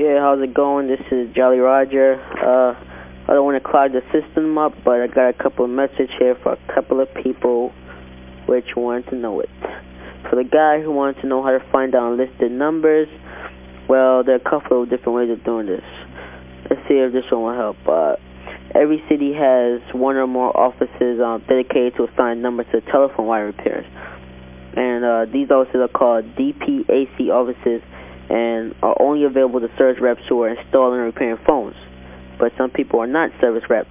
Yeah, how's it going? This is Jolly Roger. Uh, I don't want to clog the system up, but I got a couple of messages here for a couple of people which want to know it. For the guy who wants to know how to find unlisted numbers, well, there are a couple of different ways of doing this. Let's see if this one will help. Uh, every city has one or more offices um, dedicated to assign numbers to telephone wire repairs. And uh, these offices are called DPAC offices and are only available to service reps who are installing and repairing phones. But some people are not service reps.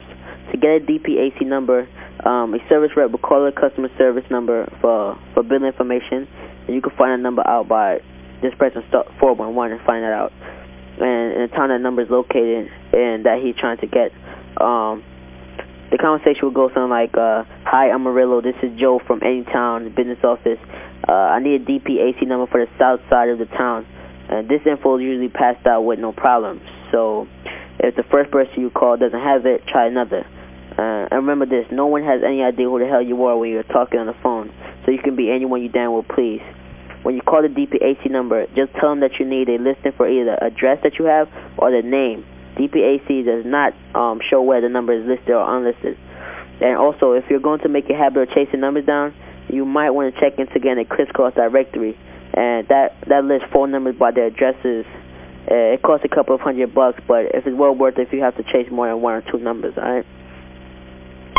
To get a DPAC number, um, a service rep will call a customer service number for, for bill information, and you can find a number out by just pressing 411 and find that out. And in the town that number is located and that he's trying to get, um, the conversation will go something like, uh, Hi, I'm Amarillo. This is Joe from Anytown Business Office. Uh, I need a DPAC number for the south side of the town. And this info is usually passed out with no problems. So if the first person you call doesn't have it, try another. Uh, and remember this, no one has any idea who the hell you are when you're talking on the phone. So you can be anyone you damn well please. When you call the DPAC number, just tell them that you need a listing for either the address that you have or the name. DPAC does not um, show where the number is listed or unlisted. And also, if you're going to make a habit of chasing numbers down, you might want to check into getting a crisscross directory and that that lists phone numbers by their addresses. Uh, it costs a couple of hundred bucks, but if it's well worth it if you have to chase more than one or two numbers, all right?